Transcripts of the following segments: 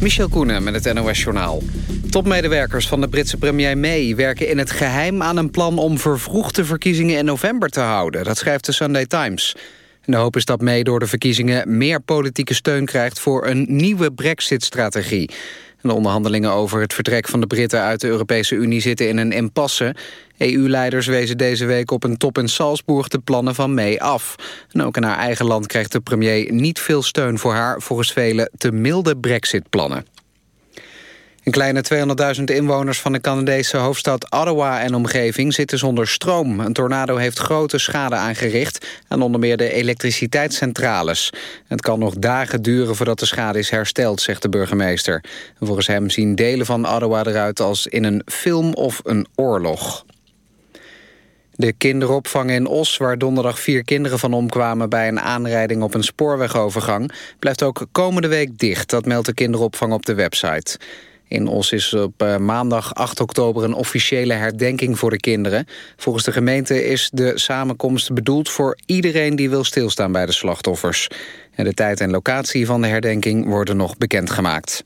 Michel Koenen met het NOS-journaal. Topmedewerkers van de Britse premier May werken in het geheim aan een plan om vervroegde verkiezingen in november te houden. Dat schrijft de Sunday Times. De hoop is dat May door de verkiezingen meer politieke steun krijgt voor een nieuwe brexit-strategie. De onderhandelingen over het vertrek van de Britten uit de Europese Unie zitten in een impasse. EU-leiders wezen deze week op een top in Salzburg de plannen van May af. En ook in haar eigen land krijgt de premier niet veel steun voor haar volgens velen te milde brexit-plannen. Een kleine 200.000 inwoners van de Canadese hoofdstad Ottawa en omgeving zitten zonder stroom. Een tornado heeft grote schade aangericht aan onder meer de elektriciteitscentrales. Het kan nog dagen duren voordat de schade is hersteld, zegt de burgemeester. volgens hem zien delen van Ottawa eruit als in een film of een oorlog. De kinderopvang in Os, waar donderdag vier kinderen van omkwamen... bij een aanrijding op een spoorwegovergang... blijft ook komende week dicht. Dat meldt de kinderopvang op de website. In Os is op eh, maandag 8 oktober een officiële herdenking voor de kinderen. Volgens de gemeente is de samenkomst bedoeld voor iedereen die wil stilstaan bij de slachtoffers. En de tijd en locatie van de herdenking worden nog bekendgemaakt.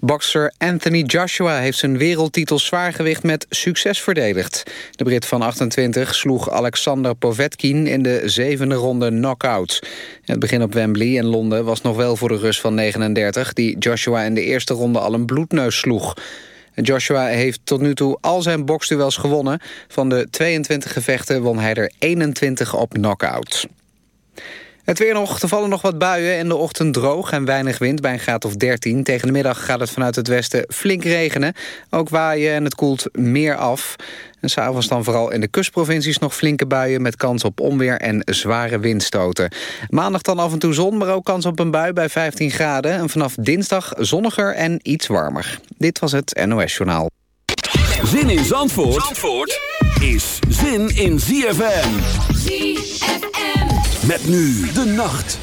Bokser Anthony Joshua heeft zijn wereldtitel zwaargewicht met succes verdedigd. De Brit van 28 sloeg Alexander Povetkin in de zevende ronde knockout. Het begin op Wembley in Londen was nog wel voor de Rus van 39... die Joshua in de eerste ronde al een bloedneus sloeg. Joshua heeft tot nu toe al zijn boksduels gewonnen. Van de 22 gevechten won hij er 21 op knockout. Het weer nog, er vallen nog wat buien. In de ochtend droog en weinig wind bij een graad of 13. Tegen de middag gaat het vanuit het westen flink regenen. Ook waaien en het koelt meer af. En s'avonds dan vooral in de kustprovincies nog flinke buien... met kans op onweer en zware windstoten. Maandag dan af en toe zon, maar ook kans op een bui bij 15 graden. En vanaf dinsdag zonniger en iets warmer. Dit was het NOS Journaal. Zin in Zandvoort, Zandvoort is zin in ZFM. ZFM. Met nu de nacht.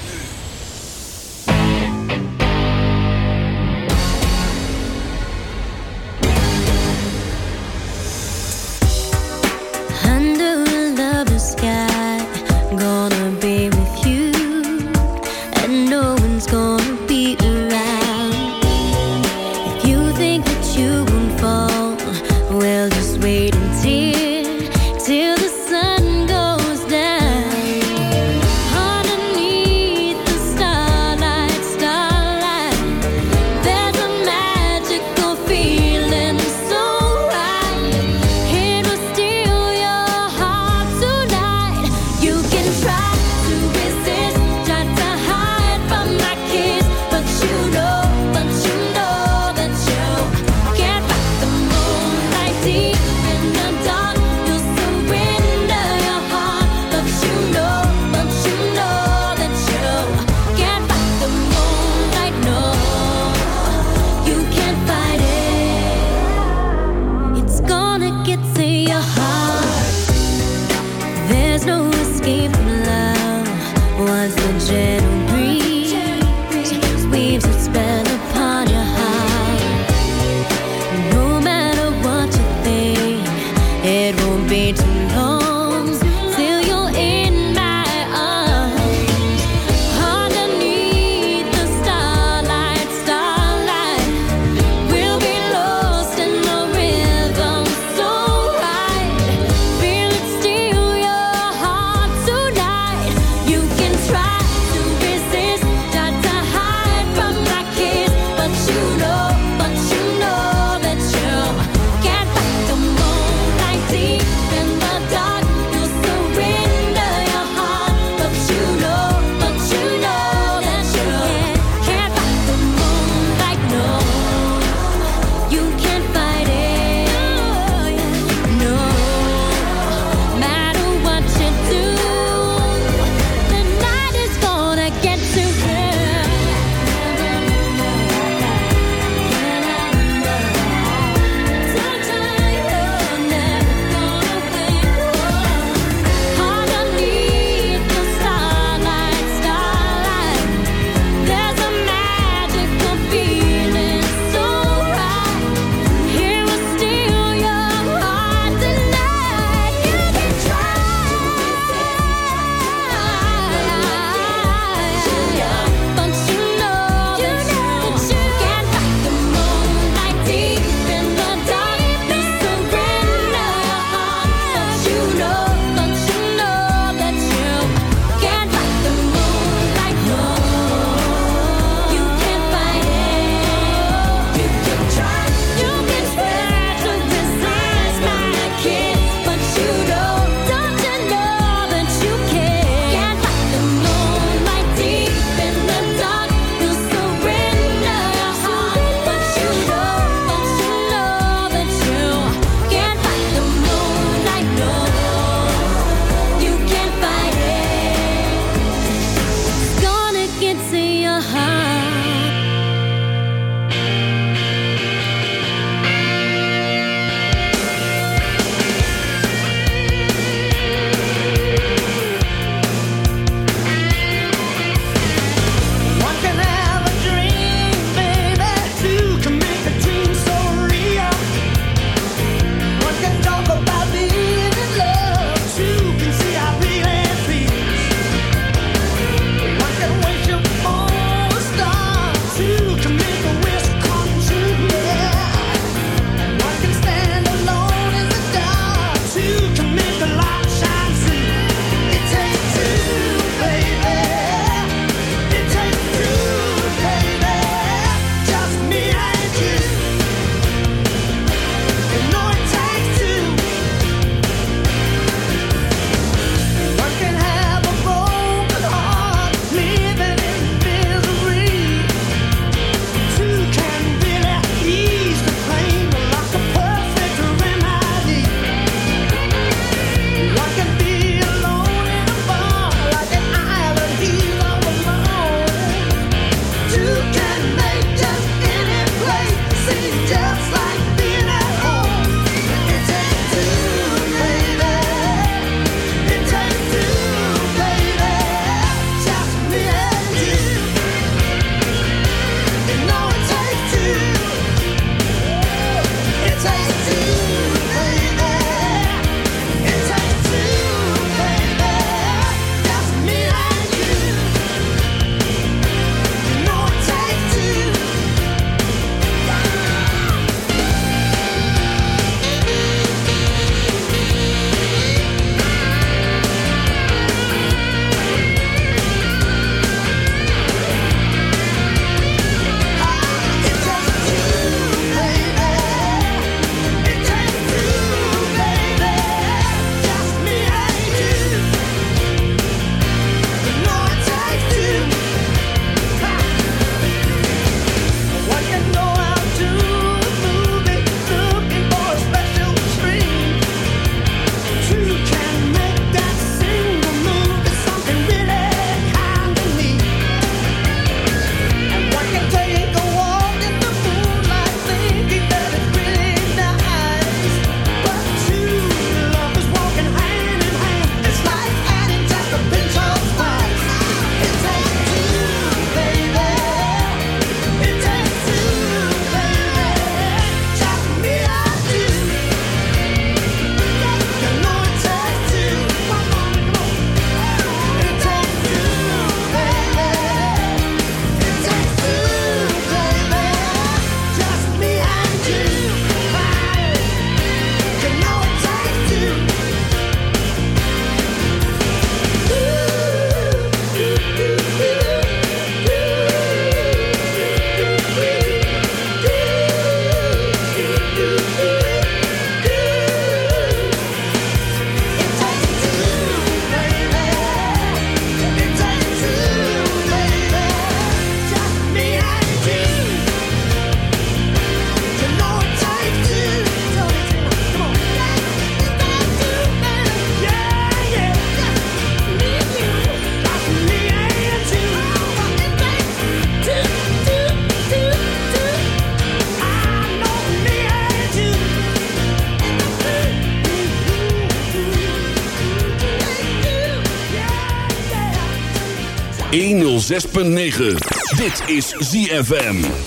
106.9. Dit is ZFM.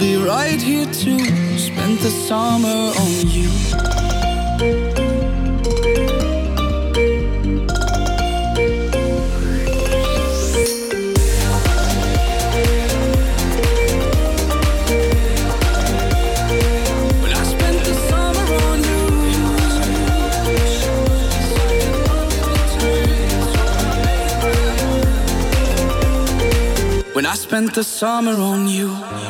Be right here to spend the summer on you. When I spent the summer on you. When I spent the summer on you.